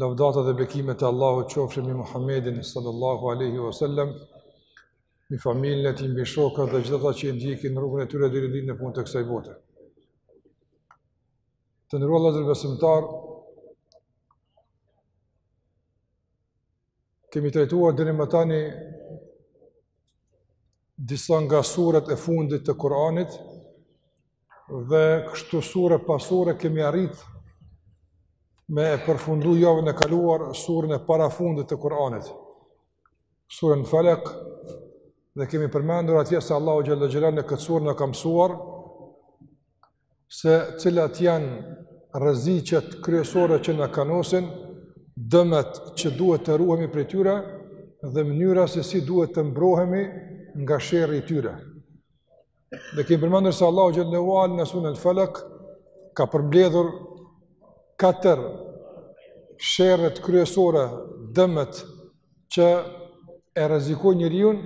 Lavdata dhe bekimet e Allahut qofshin mbi Muhammedin sallallahu alaihi wasallam, mbi familjen e tij, mbi shokët dhe gjithë ata që i ndjekin rrugën e tyre deri në ditën e fundit të kësaj bote. Të nderuar vëllezër besimtarë, Kemi trajtuar deri më tani disa nga suret e fundit të Kur'anit dhe kështu sure pas sure kemi arrit me e përfundu javën e kaluar surën e parafundit të Kur'anit. Surën Felek dhe kemi përmendur atje se Allahu xhel-le xhelaluhu në këtë sure na ka mësuar se cilat janë rreziqet kryesore që na kanosen, dëmet që duhet të ruhemi prej tyre dhe mënyra se si duhet të mbrohemi nga sherri i tyre. Dhe kemi përmendur se Allahu xhel-le ue ala në suren Felek ka përmbledhur katër sherret kryesore, dëmet që e rrezikojnë njeriun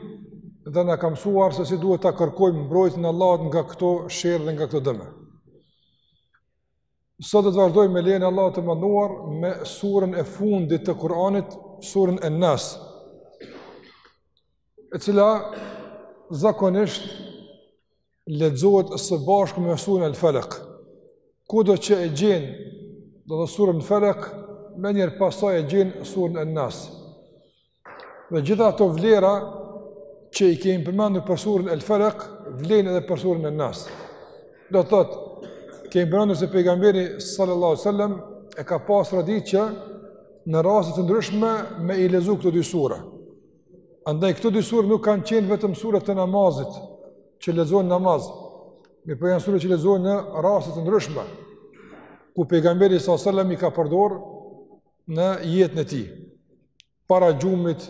dhe na ka mësuar se si duhet ta kërkojmë mbrojtjen e Allahut nga këto sherre dhe nga këto dëme. Sot do të vazhdojmë me lejen e Allahut të madhëruar me surën e fundit të Kuranit, surën En-Nas. E cila zakonisht lexohet së bashku me surën Al-Falaq. Kudo që e gjen, do thotë surën Al-Falaq, menjëherë pas saj e gjen surën An-Nas. Dhe gjithë ato vlera që i kemi përmendur për surën Al-Falaq, vlejnë edhe për surën An-Nas. Do thotë kemi përmendur se pejgamberi sallallahu alajhi wasallam e ka pas traditë që në raste të ndryshme me i lexu këto dy sura. Andaj këto dy sure nuk kanë qenë vetëm sure të namazit, që lexohen në namaz. Mirëpo janë sure që lexohen në raste të ndryshme, ku pejgamberi sallallahu alaihi wasallam i ka përdor në jetën e tij. Para gjumit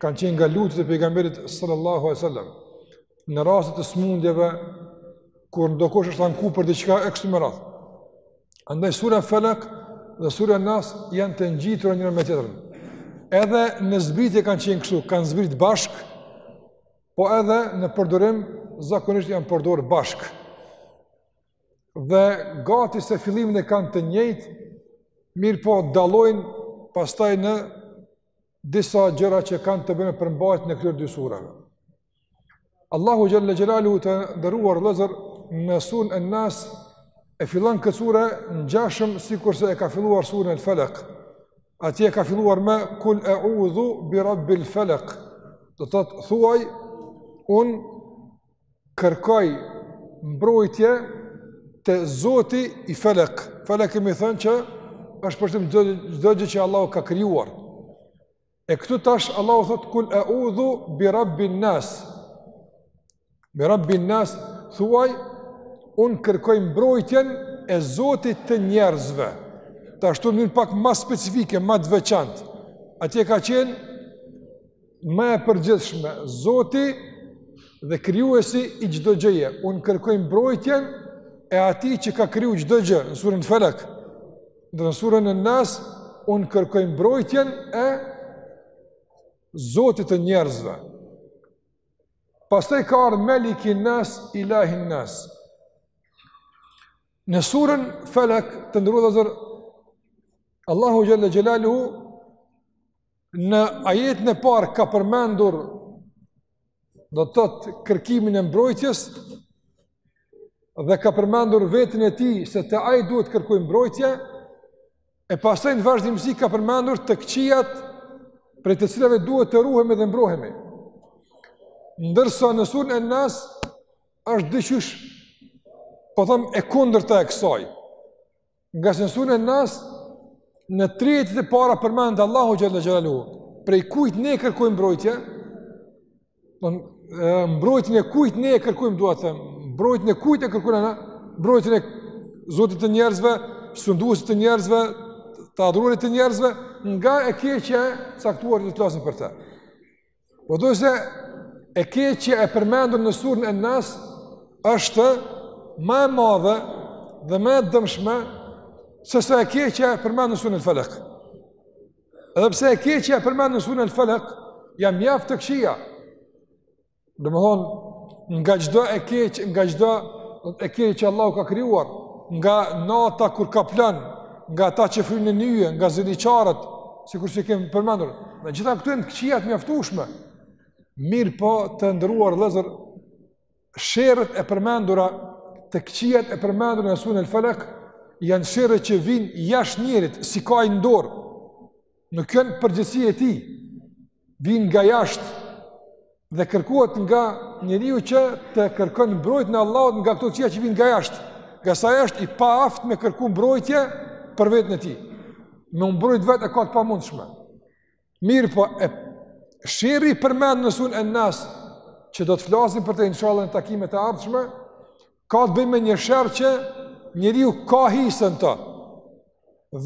kanë qenë nga lutjet e pejgamberit sallallahu alaihi wasallam. në raste të smundjeve, kur ndokush është anku për diçka e kështu me radhë. Andaj surja Felek dhe surja Nas janë të ngjitura njëra me tjetrën. Edhe në zbritje kanë qenë kështu, kanë zbrit bashk, po edhe në përdorim zakonisht janë përdorë bashk. Dhe gati se fillimin e kanë të njëjtë, mirëpo dallojnë pastaj në disa gjëra që kanë të bëjnë me përmbajtjen e këtyre dy surave. Allahu xhel-le xhelaluhu të nderuar vëllezër në surën En Nas e fillon këtë sure ngjashëm sikurse e ka filluar surën El Felek. Atje ka filluar me kul a'udhu bi rabbil felek. Do të thotë thuaj un kërkoj mbrojtje te Zoti i Felek. Felek kemi thënë që është, përfshin çdo gjë që Allahu ka krijuar. E këtu tash Allahu thot kul a'udhu bi rabbin nas. Bi rabbin nas thuaj un kërkoj mbrojtjen e Zotit të njerëzve. Tash këtu një pak ma specifike, ma të veçantë. Atje ka qenë më e përgjithshme Zoti dhe krijuesi i çdo gjëje. Un kërkoj mbrojtjen e atij që ka kriju çdo gjë në surën Felek. Dhe në surën En Nas, unë kërkoj mbrojtjen e zotit të njerëzve. Pastaj ka ardhë melikin nas, ilahin nas. Në surën Felek të nderuar vëllezër, Allahu xhel-le xhelaluhu Në ajetin e parë ka përmendur do të thotë kërkimin e mbrojtjes dhe ka përmendur veten e tij se te ai duhet të kërkojë mbrojtje e pastaj në vazhdimësi ka përmendur të këqijat prej të cilave duhet të ruhemi dhe mbrohemi. Ndërsa në surën En Nas është diqysh po thom e kundërta e kësaj Ngase në surën En Nas, në tri ajetet e para përmend Allahu xhel-le xhelaluhu, prej kujt ne kërkojmë mbrojtje, mbrojtjen e kujt ne e kërkojmë, dua të them, mbrojtjen e kujt e kërkojmë na, mbrojtjen e Zotit të njerëzve, sunduesit të njerëzve, të adhuruarit të njerëzve, nga e keqja e caktuar do të flasim për të. Po do se e keqja e përmendur në surën En Nas është më e madhe dhe më e dëmshme sesa e keqja e përmendur në surën El Felek. Edhe pse e keqja e përmendur në surën El Felek janë mjaft të këqija. Domethënë, nga çdo e keqe, nga çdo e keqe që Allahu ka krijuar, nga nata kur kaplon, nga ata që fryjnë në nyje, nga ziliqarët, sikurse i kemi përmendur, të gjitha këto janë këqija të mjaftueshme, mirëpo të nderuar vëllezër, sherret e përmendura, të këqijat e përmendura në surën El Felek, janë sherret që vijnë jashtë njerit, s'i ka ai n'dorë, nuk janë përgjegjësi e tij, Vin nga jashtë dhe kërkohet nga njeriu që të kërkon mbrojtjen e Allahut nga këto çështje që vijnë nga jashtë, ngase është i paaftë me kërku mbrojtje për vetën e tij. Me u mbrojt vetë e ka të pamundshme. Mirëpo sherri i përmend në suren Nas që do të flasim për të inshallah në takimet e ardhshme, Ka të bëjë me një sherr që njeriu ka hise në të,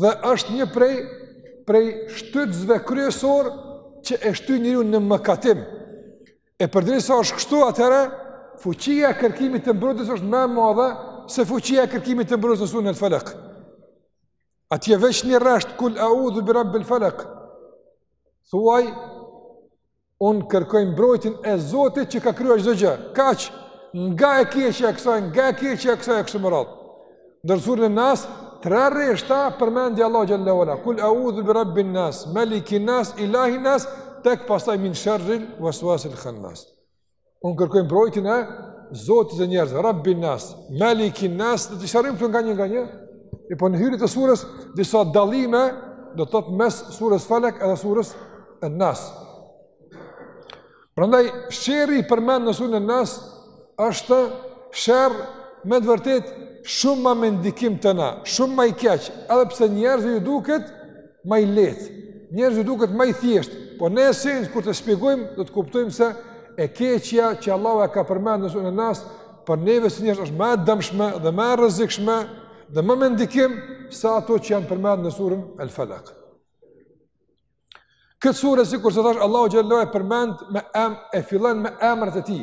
dhe është një prej, prej shtytëzve kryesor që e shty njeriun në mëkatim. E përderisa është kështu atëherë, fuqia e kërkimit të mbrojtjes është më e madhe se fuqia e kërkimit të mbrojtjes në suren Al-Falak. Atje veç një rresht kul a'udhu bi rabbil falak. Thuaj Unë kërkoj mbrojtjen e Zotit që ka krijuar çdo gjë. Kaç nga e keqja e kësaj, nga e keqja e kësaj kështu me radhë. Ndërsa suren Nas, tre rreshta përmendi Allahu xhallahu ala. Kul a'udhu bi rabbin nas, malikin nas, ilahin nas, tek pastaj min sharril waswasil khannas. Unë kërkoj mbrojtjen e Zotit të njerëzve, Rabbin Nas, Malikin Nas, do t'i sqarojmë këto nga një nga një. E po në hyrje të surës disa dallime do të thotë mes surës Falak edhe surës An-Nas. Prandaj sherri i përmend në surën An-Nas është sherr me të vërtet shumë më me ndikim te na, shumë më i keq, edhe pse njerëzve ju duket më i lehtë. Njerëzve duket më i thjeshtë, po në esencë kur të shpjegojmë, do të kuptojmë se e keqja që Allahu e ka përmendur në surën An-Nas për neve si njerëz është më e dëmshme dhe më e rrezikshme dhe më me ndikim se ato që janë përmendur në surën Al-Falaq. Këtë surë sikurse thash Allahu xhallahu e përmend me em e fillon me emrat e tij.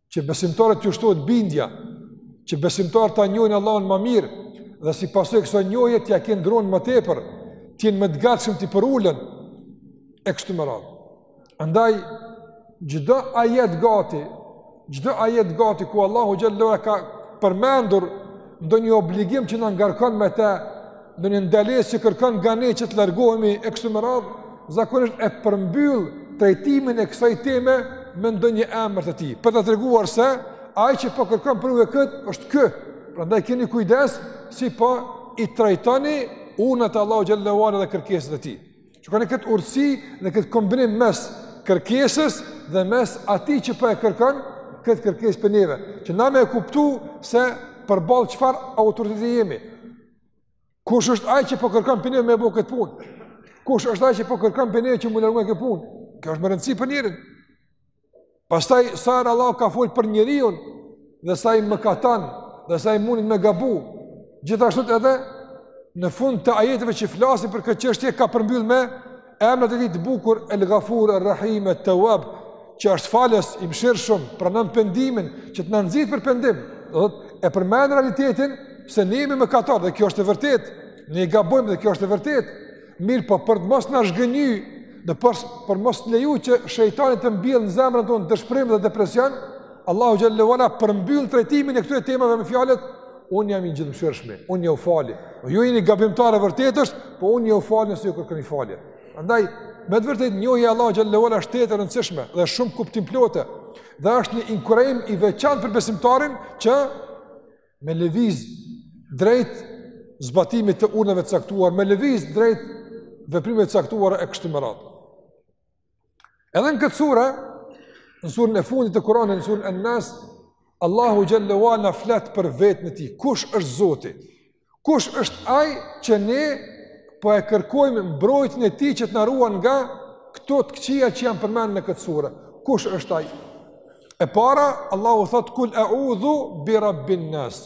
që besimtarëve t'ju shtohet bindja, që besimtarët ta njohin Allahun më mirë dhe si pasojë e kësaj njohje t'ia kenë dron më tepër, të jenë më të gatshëm t'i përulen e kështu me radhë. Andaj çdo ajet gati, çdo ajet gati ku Allahu xhallahu ka përmendur ndonjë obligim që na ngarkon me të ndonjë ndalesë që kërkon nga ne që të largohemi e kështu me radhë, zakonisht e përmbyll trajtimin e kësaj teme me ndonjë emër të tij. Për të treguar se ai që po kërkon prej juve kët është ky. Prandaj keni kujdes si po i trajtoni urdhrat e Allahut xhallahu ala dhe kërkesat e tij. Që kanë kët urtësi dhe kët kombinim mes kërkesës dhe mes atij që po e kërkon kët kërkesë prej neve. Që na me e kuptu se përball çfarë autoriteti jemi, Kush është ai që po kërkon prej neve me bë këtë punë? Kush është ai që po kërkon prej neve që me u largu kësaj pune? Kjo është me rëndësi për njerin. Pastaj sa herë Allah ka fol për njeriun dhe se ai mëkaton, dhe se ai mundet me gabu. Gjithashtu edhe në fund të ajeteve që flasin për këtë çështje ka përmbyll me Emrat e tij të bukur El Ghafur Er Rahim Et Tawwab, që është falës i mëshirshëm, pranon pendimin që të na nxit për pendim. Do thotë e përmend realitetin se ne jemi mëkatar dhe kjo është e vërtetë. Ne gabojmë dhe kjo është e vërtetë. Mirëpo për të mos na zhgënjy, për, për mos leju që shejtani të mbjellë në zemrën tonë dëshpërim dhe depresion, Allahu xhel-le ue ala përmbyll trajtimin e këtyre temave me fjalët Unë jam i gjithëmshirëshmi, unë jua fali. Po ju jeni gabimtarë e vërtetë është, po unë jua fali nëse ju kërkoni falje. Andaj, me të vërtetë, njohja e Allahut xhel-le ue ala është tejet e rëndësishme dhe shumë kuptimplote. Dhe është një inkurajim i veçantë për besimtarin që me lëviz drejt zbatimit të urdhnave të caktuar, me lëviz drejt veprimeve të caktuara e kështu me radhë. Edhe në këtë sure, në surën e fundit të Kur'anit, në surën An-Nas, Allahu xhel-le ue ala na flet për veten e tij. Kush është Zoti? Kush është ai që ne po e kërkojmë mbrojtjen e tij që të na ruajë nga këto të këqija që janë përmendur në këtë sure? Kush është ai? E para, Allahu thotë kul a'udhu bi rabbin nas.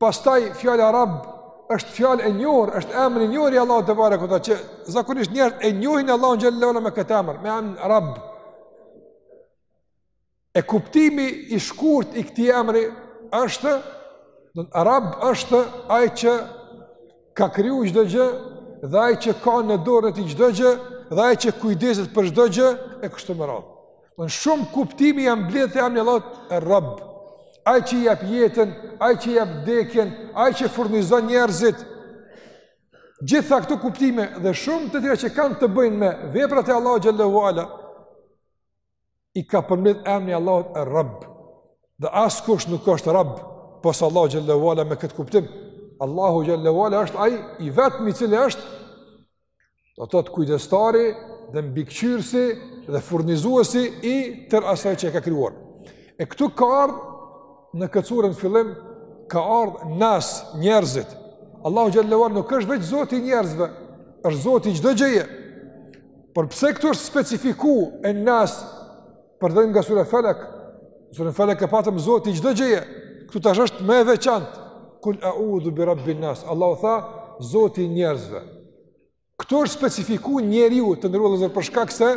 Pastaj fjala Rabb është fjalë e njohur, është emër i njohur i Allahut tebareke ue teala që zakonisht njerëzit e njohin Allahun xhel-le ue ala me këtë emër, me emrin Rabb. E kuptimi i shkurt i këtij emri është do thotë Rabb është ai që ka kriju çdo gjë dhe ai që ka në dorën e tij çdo gjë dhe ai që kujdeset për çdo gjë e kështu me radhë. Shumë kuptime janë mbledhë te emni i Allahut Er Rabb. Ai që jep jetën, ai që jep vdekjen, ai që furnizon njerëzit. Gjitha këto kuptime dhe shumë të tjera që kanë të bëjnë me veprat e Allahut xhel-le ue ala, i ka përmbledh emni i Allahut Er Rabb. Dhe askush nuk është Rabb, pos Allahut xhel-le ue ala me këtë kuptim. Allahu xhel-le ue ala është ai i vetmi i cili është Do të thotë kujdestari dhe mbikëqyrësi dhe furnizuesi i tërë asaj që e ka krijuar. E këtu ka ardh në këtë sure në fillim ka ardh nas njerëzit. Allahu xhel-le ue ala nuk është veç Zoti i njerëzve, është Zoti i çdo gjëje. Por pse këtu është specifiku en-nas Për dallim nga sure felek, sure felek e patëm Zoti i çdo gjëje, këtu tash është më e veçantë, kul a'udhu bi rabbin nas, Allahu tha, Zoti i njerëzve. Këtu është specifiku njeriu të nderuar dhe zërë për shkak se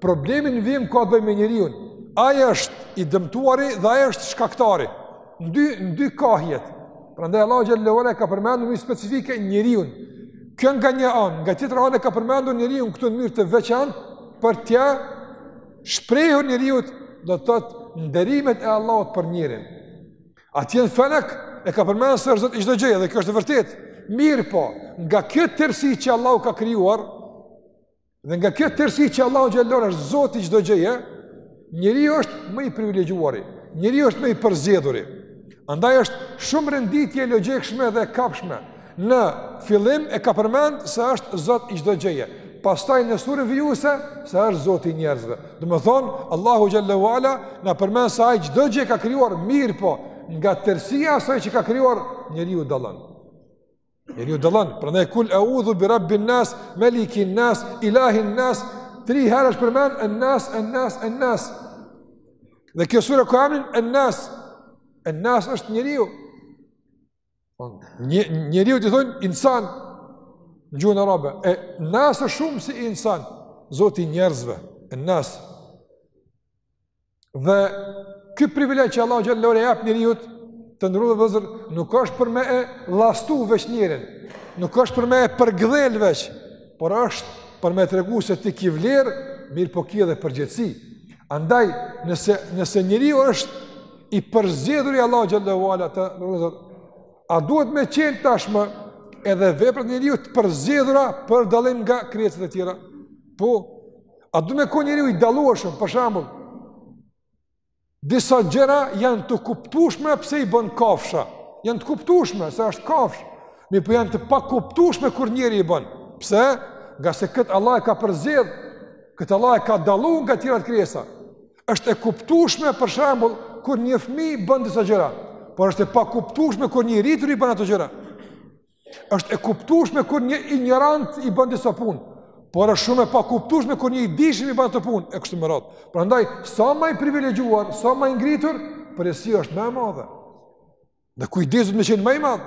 problemi në vijim ka të bëjë me njeriun, ai është i dëmtuari dhe ai është shkaktari, në dy, në dy kahjet, prandaj Allahu xhel-le ka përmend në mënyrë specifike njeriun, Kjo nga një anë, nga tjetër anë e ka përmendur njeriun këtu në mënyrë të veçantë për t'ia Shprehur njeriut do të thotë nderimet e Allahut për njerin. Atje në Felek e ka përmend se është Zot i çdo gjëje dhe kjo është e vërtet. Mirëpo, nga kjo tërsi që Allahu ka krijuar, dhe nga kjo tërsi që Allahu xhelle është Zot i çdo gjëje, njeriu është më i privilegjuari, njeriu është më i përzgjedhuri. Andaj është shumë renditje e logjikshme dhe e kapshme, Në fillim e ka përmend se është Zot i çdo gjëje. Pastaj në surën vijuese se është Zoti i njerëzve. Domethënë Allahu xhelle ue ala na përmend se ai çdo gjë ka krijuar mirëpo nga tërësia e asaj që ka krijuar njeriu dallon. Njeriu dallon. Prandaj kul a'udhu bi rabbin nas, malikin nas, ilahin nas, tri herë është përmend en nas en nas en nas. Dhe kjo sure ka emrin en nas. En nas është njeriu. Një, njeriut i thonë insan në gjuhën arabe, en nas është shumësi i insan, Zoti i njerëzve, en nas. Dhe ky privilegj që Allahu xhelle ue ala ia jep njeriut, të nderuar vëllezër, nuk është për me e lastu veç njerin, nuk është për me e përgdhel veç, por është për me tregu se ti ki vlerë, mirëpo ki edhe përgjegjësi. Andaj, nëse, nëse njeriu është i përzgjedhuri i Allahut xhelle ue ala, të nderuar vëllezër, a duhet me qenë tashmë edhe veprat e njeriu të përzgjedhura për dallim nga krijesat e tjera? Po, a duhet me kon njeriu i dallueshëm, për shembull, disa gjëra janë të kuptueshme pse i bën kafsha. Janë të kuptueshme se është kafsh, mirëpo janë të pakuptueshme kur njeriu i bën. Pse? Ngase kët Allahu e ka përzgjedh, kët Allahu e ka dalluar nga tjerat krijesa. është e kuptueshme për shembull kur një fëmijë bën disa gjëra, por është e pakuptueshme kur një i rritur i bën ato gjëra. Është e kuptueshme kur një injorant i bën disa punë, por është shumë e pakuptueshme kur një i dishëm i bën ato punë e kështu me radhë. Prandaj sa më i privilegjuar, sa më i ngritur, përgjegjësia është më e madhe. Dhe kujdesi duhet me qenë më i madh.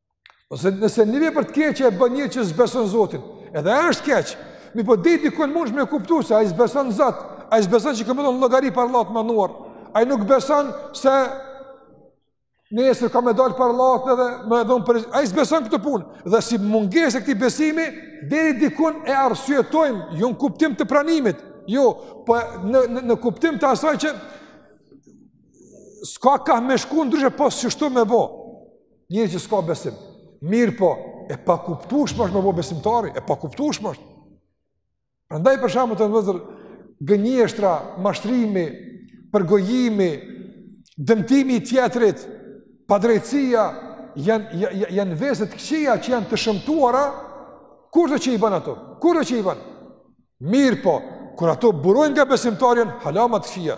Ose nëse një vepër të keqe e bën një që s'beson Zotin, edhe ajo është keq. Mirëpo deri dikun mundesh me kuptu se ai s'beson Zot, ai s'beson që ka me dhon llogari para Allahut të madhëruar. Ai nuk beson se nesër ka me dal para Allahut edhe me dhon për ai s'beson këtë punë. Dhe si mungesë e këtij besimi deri dikun e arsyetojmë, jo në kuptim të pranimit, jo, po në në në kuptim të asaj që s'ka ka me shku ndryshe pos kështu me bo. Njeri që s'ka besim, mirëpo, e pakuptushme është me bo besimtari, e pakuptushme është. Prandaj për shembull të nderuar vëllezër, gënjeshtra, mashtrimi, përgojimi, dëmtimi i tjetrit, padrejtësia, janë janë janë vese të këqija që janë të shëmtuara kurdo që i bën ato kurdo që i bën mirëpo kur ato burojnë nga besimtari janë hala ma të këqija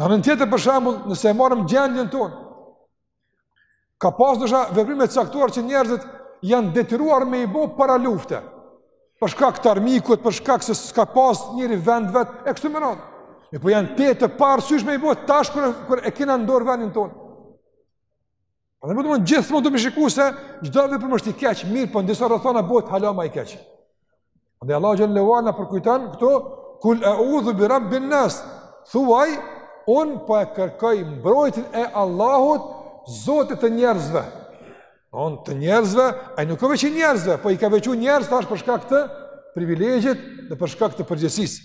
Në anën tjetër për shembull, nëse e marrim gjendjen tonë, ka pas ndoshta veprime të caktuar që njerëzit janë detyruar me i bo para lufte. Për shkak të armikut, për shkak se s'ka pas njeri vend të vet e kështu me radhë. E po janë të paarsyshme me i bo tash kur kur e kena në dorë vendin tonë. A do me thënë gjithmonë me shiku se çdo veprim është i keq, mirëpo në disa rrethana bohet hala ma i keq. A dhe Allahu xhelle ve ala na përkujton këtu, kul eudhu bi rabbin nas, thuaj, unë po e kërkoj mbrojtjen e Allahut Zotit të njerëzve. Unë të njerëzve, Ai nuk o veç i njerëzve, po i ka veçu njerëzit, tash për shkak të privilegjit dhe për shkak të përgjegjësisë.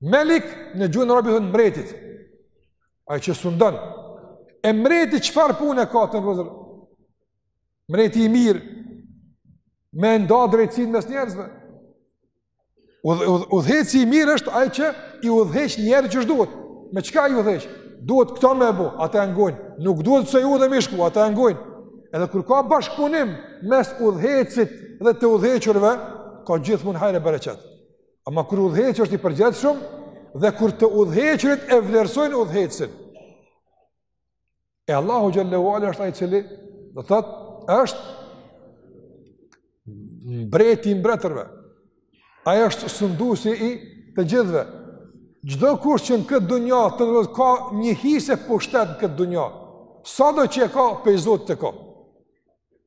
Melik në gjuhën arabe i thonë mbretit. Ai që sundon. E mbreti çfarë pune ka të nderuar vëllezër? Mbreti i mirë me nda drejtësinë mes njerëzve. Udhëheqësi i mirë është ai që i udhëheq njerëzit qysh duhet. Me çka i udhëheq? Duhet këto me bo, ata e ngojnë. Nuk duhet asaj udhe me shku, ata e ngojnë. Edhe kur ka bashkëpunim mes udhëheqësit dhe të udhëhequrve, ka gjithmonë hajr e bereqet. Ama kur udhëheqësi është i përgjegjshëm dhe kur të udhëhequrit e vlerësojnë udhëheqësin. E Allahu xhelle ve ala është ai i cili do të thotë është mbreti i mbretërve. Ai është sunduesi i të gjithëve. Çdokush që në këtë dunja të thotë ka një hise pushtet në këtë dunja. Sado që e ka pej Zotit e ka.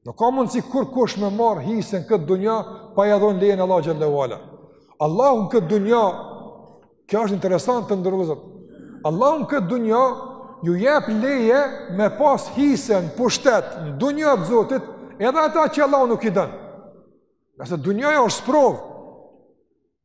Nuk ka mundësi kurkush me marrë hise në këtë dunja, pa ia dhonë lejen Allahu xhelle ve ala. Allahu në këtë dunja, kjo është interesant të nderuar vëllezër, Allahu në këtë dunja, ju jep leje me pas hise në pushtet, në dunja të Zotit, edhe ata që Allahu nuk i don. Ngase dunjaja është sprovë,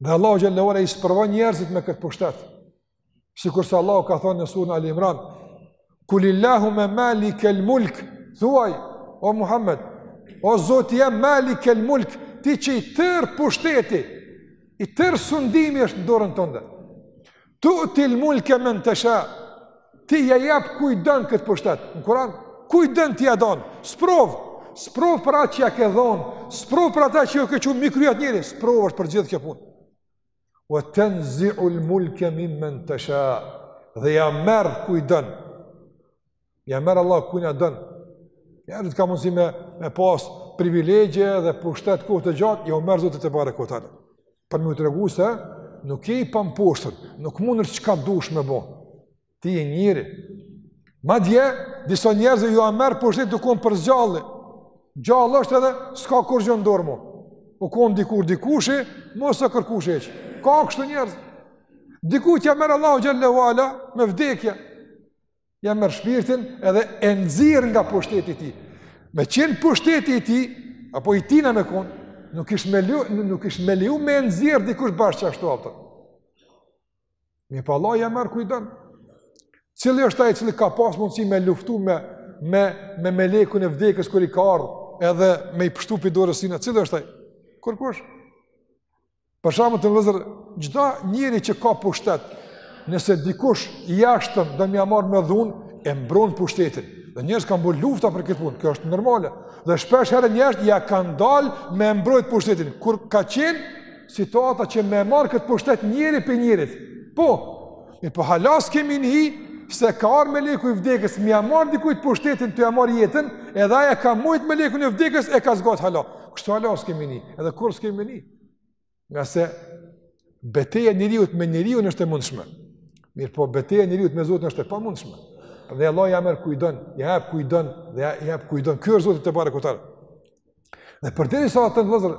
Dhe Allahu xhelle ve ala i sprovon njerëzit me këtë pushtet. Sikurse Allahu ka thënë në surën Ali Imran, "Kulil-lahumme malikel mulk", thuaj o Muhammed, o Zoti jem malikel mulk, ti që i tërë pushteti, i tërë sundimi është në dorën tënde. Tu'til mulke men tesha, ti ja jep kuj don këtë pushtet, në Kuran, kuj don ti ja don, sprovë, sprovë për atë që ja ke dhonë, sprovë për ata që jau ke çu mi krye atë njeri, sprovë është për gjithë kjo punë. Ve tenziul mulke mimmen tesha, dhe ja merr kuj don, Ja merr Allahu kujt don. Njerëzit ka mundësi me, me pas privilegje dhe pushtet kohë të gjatë, jau merr Zoti tebareke ve teala. Për me tregu se nuk je i pamposhtur, nuk mundesh çka dush me bo. Ti je njeri. Madje, disa njerëzve jua merr pushtetin tu konë për së gjalli. Gjallë është edhe, s'ka kurgjë n'dorë mo. U konë dikur dikushi, mo s'është kërkushi hiç. Ka kështu njerëz. Dikujt ja merr Allahu xhele ve ala me vdekje, Ja merr shpirtin edhe e nxirr nga pushteti i tij. Me qenë pushteti i tij apo i tina me kon, nuk ish me leju, nuk ish me leju me nxirr dikush bash qashtu atë. Mirëpo Allahu ja merr kujt don. Cili është ai që ka pas mundësi me luftu me me me melekun e vdekjes kur i ka ardhur, edhe me i pështu pi dorës, cili është ai? Kurkush? Për shembull, të nderuar vëllezër, çdo njeri që ka pushtet, nëse dikush i jashtëm do me ia marr me dhunë, e mbron pushtetin. Dhe njerëz kanë bërë lufta për këtë punë, kjo është normale. Dhe shpesh herë njerëz ja kanë dal me mbrojt pushtetin. Kur ka qenë situata që me e marr këtë pushtet njeri pi njerit. Po. Po hala s'kemi ni se ka ardhur meleku i vdekjes, me ia marr dikujt pushtetin, tu ia marr jetën, edhe ai e ka mujt melekun e vdekjes e ka zgjat hala. Kështu hala s'kemi ni, edhe kurrë s'kemi me ni. Ngase beteja e njeriut me njeriun është e mundshme. Mirëpo beteja e njeriut me Zotin është e pamundshme. Dhe Allahu ja merr kujt don, ja jep kujt don, dhe ja, ja jep kujt don. Ky është Zoti tebareke ve teala. Dhe përderisa, të nderuar vëllezër,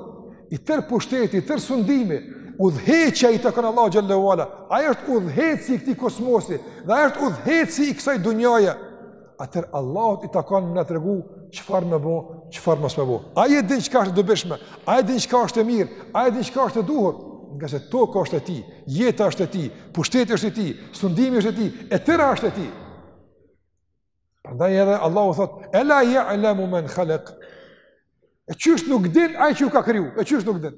i tërë pushteti, i tërë sundimi, udhëheqja i takon Allahut xhele ve ala, ai është udhëheqësi i këtij kosmosi, dhe ai është udhëheqësi i kësaj dunjaje, atëherë Allahut i takon me na tregu çfarë me bo, çfarë mos me bo. Ai e din çka është e dobishme, ai e din çka është e mirë, ai e din çka është e duhur, ngase toka është e tij, jeta është e tij, pushteti është i tij, sundimi është i tij, e tëra është e tij. Prandaj edhe Allahu thot, ela jalemu men halek, e qysh nuk din ai që ju ka kriju, e qysh nuk din.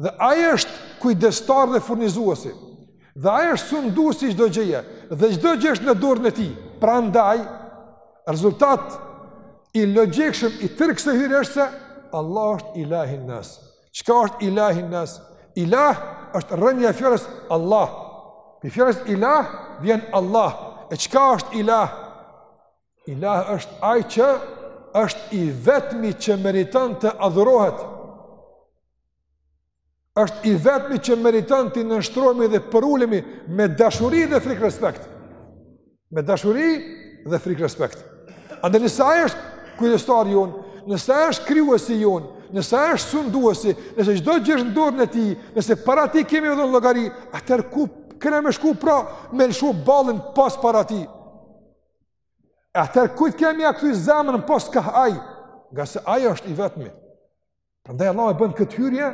Dhe ai është kujdestar dhe furnizuesi. Dhe ai është sundues i çdo gjëje, dhe çdo gjë është në dorën e tij. Prandaj rezultat i logjikshëm i tërë kësaj hyrje është se Allah është Ilahin nas. Çka është Ilahin nas? Ilah është rrënja e fjalës Allah. Pi fjalës Ilah vjen Allah. E çka është Ilah? Ilah është ai që është i vetmi që meriton të adhurohet. është i vetmi që meriton të nënshtrohemi dhe përullemi me dashuri dhe frikë respekt. Me dashuri dhe frikë respekt. Andaj nëse ai është kujdestari jonë, nëse ai është krijuesi jonë, nëse ai është sunduesi, nëse çdo gjë është në dorën e tij, nëse para tij kemi me dhon llogari, atëherë ku kena me shku pra me lëshu ballin pos para tij. Atëherë kujt kemi me ia kthy zemrën pos kah ai, ngase ai është i vetmi. Prandaj Allahu e bën këtë hyrje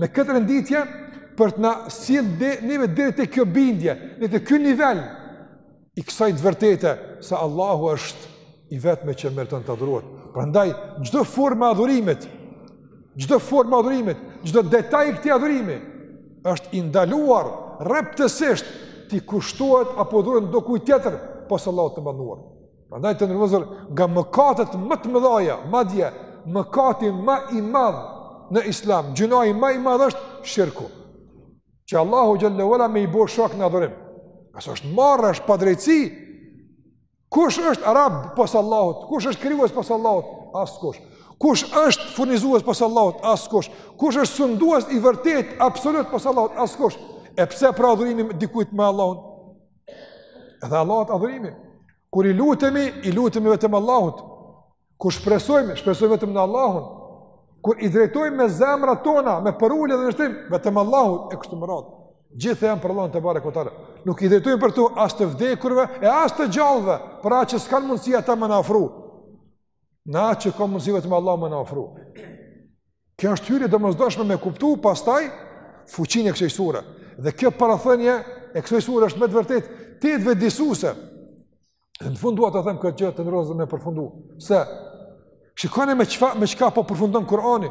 me këtë renditje për të na sjellë neve deri te kjo bindje, deri te ky nivel i kësaj të vërtetë se Allahu është i vetmi që meriton të adhurohet. Prandaj çdo formë e adhurimit, çdo formë e adhurimit, çdo detaj i këtij adhurimi është i ndaluar rreptësisht t'i kushtohet apo dhurohet dokujt tjetër pos Allahut të madhëruar. Prandaj të nderuar vëllezër nga mëkatet ma të mëdhaja, madje mëkati ma i madh në islam, gjynahi ma i madh është shirku. Që Allahut xhel-le ue ala me i bo shok në adhurim. Se është marre, është padrejtësi. Kush është Rab pos Allahut? Kush është krijues pos Allahut? Askush. Kush është furnizues pos Allahut? Askush. Kush është sundues i vërtetë absolut pos Allahut? Askush. E pse pra adhurimi i dikujt me Allahun? Edhe Allahut adhurimi. Kur i lutemi, i lutemi vetëm Allahut. Kur shpresojmë, shpresojmë vetëm në Allahun. Kur i drejtohemi me zemrat tona, me përulje dhe nënshtrim, vetëm Allahut e kështu me radhë. Të gjitha janë për Allahun tebareke ue teala. Nuk iu drejtohemi për këto as të vdekurve e as të gjallëve, për atë që s'kanë mundësi ata me na ofru. Në atë që ka mundësi vetëm Allahu me na ofru. Kjo është hyrje e domosdoshme me kuptu, pastaj, fuqinë e kësaj sure. Dhe kjo parathënie e kësaj sure është me të vërtetë, tepër vetëdijesuese. Dhe në fund dua ta them këtë gjë të nderuar vëllezër dhe me përfundu. Se, shikoni me çka, me çka po përfundon Kurani.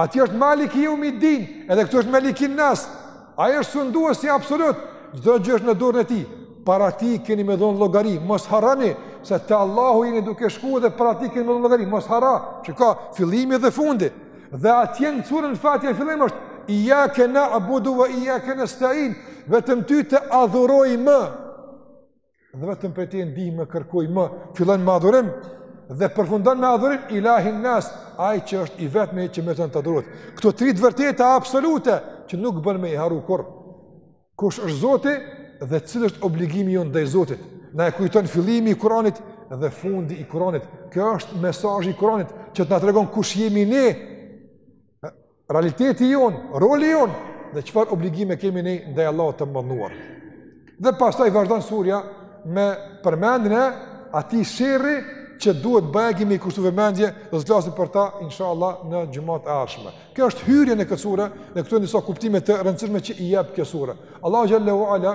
Atje është maliki jeumiddin, edhe këtu është malikin nas. Ai është sunduesi absolut, çdo gjë është në dorën e tij. Para tij keni me dhonë llogari, mos harroni, se te Allahu jeni duke shku dhe para tij keni me dhonë llogari, mos harro, çka fillimi dhe fundi. Dhe atje në suren Fatiha fillim është, ijjake na'budu ve ijjake nestain, vetëm ty të adhurojmë. dhe vetëm prej teje ndihmë kërkojmë, fillon me adhurim dhe përfundon me adhurim ilahin nas, ai që është i vetmi që meriton të adhurohet. Këto tri të vërteta absolute që nuk bën me i harru kurr. Kush është Zoti dhe cili është obligimi jonë ndaj Zotit? Na e kujton fillimi i Kuranit dhe fundi i Kuranit. Kjo është mesazhi i Kuranit që të na tregojë kush jemi ne realiteti jonë, roli jonë, dhe çfarë obligime kemi ne ndaj Allahut të madhëruar. Dhe pastaj vazhdon surja me përmendjen e atij sherri që duhet me i kushtu vëmendje dhe do të flasim për ta, insha Allah, në xhumat e ardhshme. Kjo është hyrje në këtë sure, dhe këto janë disa kuptime të rëndësishme që i jep kjo sure. Allah xhelle ue ala,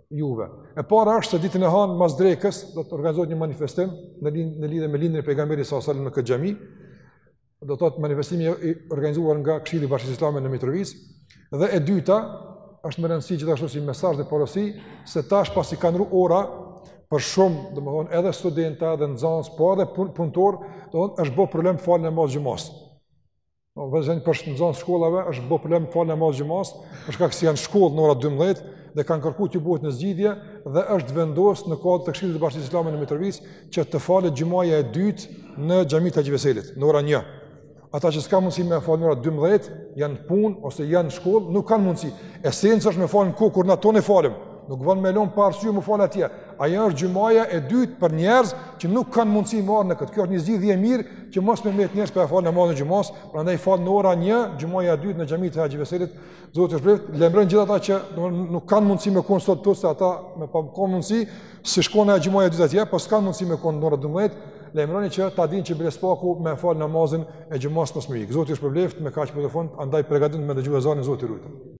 juve. E para është se ditën e hanë mas drekës do të organizohet një manifestim në lind, në lidhje me lindjen e pejgamberit sallallahu në këtë xhami. Do të thotë manifestimi i organizuar nga Këshilli i Bashkësisë Islame në Mitrovicë. Dhe e dyta është me rëndësi gjithashtu si mesazh dhe porosi se tash pasi ka ndërru ora për shumë, domethënë edhe studentë, edhe nxënës, po edhe punëtorë, domethënë është bë problem falja e namazit xhumasë. Domethënë për nxënës shkollave, është bërë problem të falë namaz xhumasë, për shkak se janë n'shkollë në ora 12, dhe kanë kërku të bëhet një zgjidhje, dhe është vendos në kuadër të Këshillit të Bashkësisë Islame në Mitrovicë, që të falet xhumaja e dytë në xhaminë e Haxhi Veselit, në ora një. Ata që s'kanë mundësi me falë në ora 12, janë n'punë ose janë n'shkollë, nuk kanë mundësi. E sunnet është me falë në kohë kur ne të tanë e falim, nuk bën me lonë para sy me falë atje. Ajo është xhumaja e dytë për njerëz që nuk kanë mundësi me ardhë në këtë. Kjo është një zgjidhje e mirë që mos me met njerëz pa fal namazin e xhumasë, prandaj falet në ora 1, xhumaja e dytë në xhaminë e Haxhi Veselit. Zoti ju shpërbleftë, lajmëroni gjithë ata që nuk kanë mundësi me kon sot se ata me pas kon mundësi, si shkon ajo xhumaja e dytë atje, po s'kanë mundësi me kon në ora 12. Lajmëroni që ta dinë që bile së paku me fal namazin e xhumasë mos me ik. Zoti ju shpërbleftë me kaq përfundon, andaj përgatitni me dëgju ezanin Zoti ju rujt.